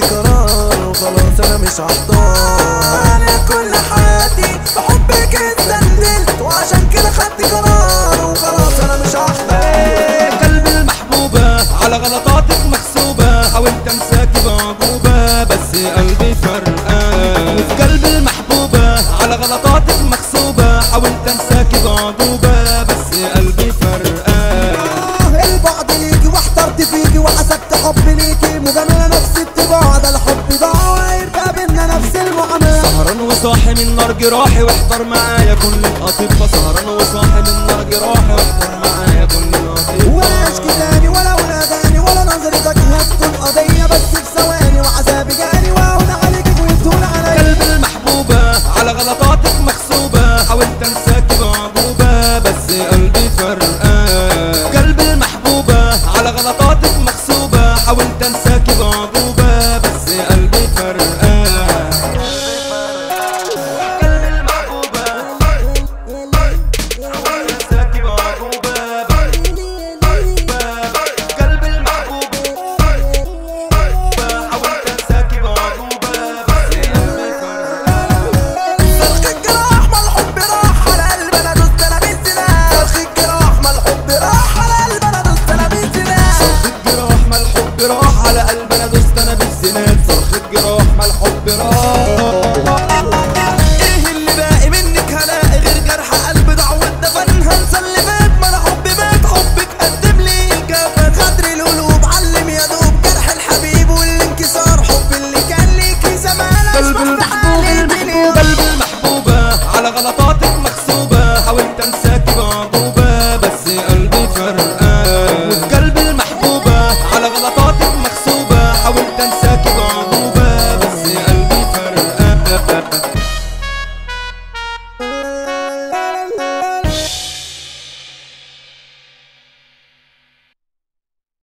خدت قرار وخلاص أنا مش هحضر أنا كل حياتي بحبك اتسندلت وعشان كده خدت قرار وخلاص أنا مش هحضر قلب المحبوبة على غلطاتك محسوبة حاولت أمساكي بعجوبة بس قلبي فرقان. قلب المحبوبة على غلطاتك محسوبة حاولت أمساكي بعجوبة وصاحي من نار جراحي واحضر معايا كل الأطباء. سهران وصاحي من نار جراحي واحضر معايا كل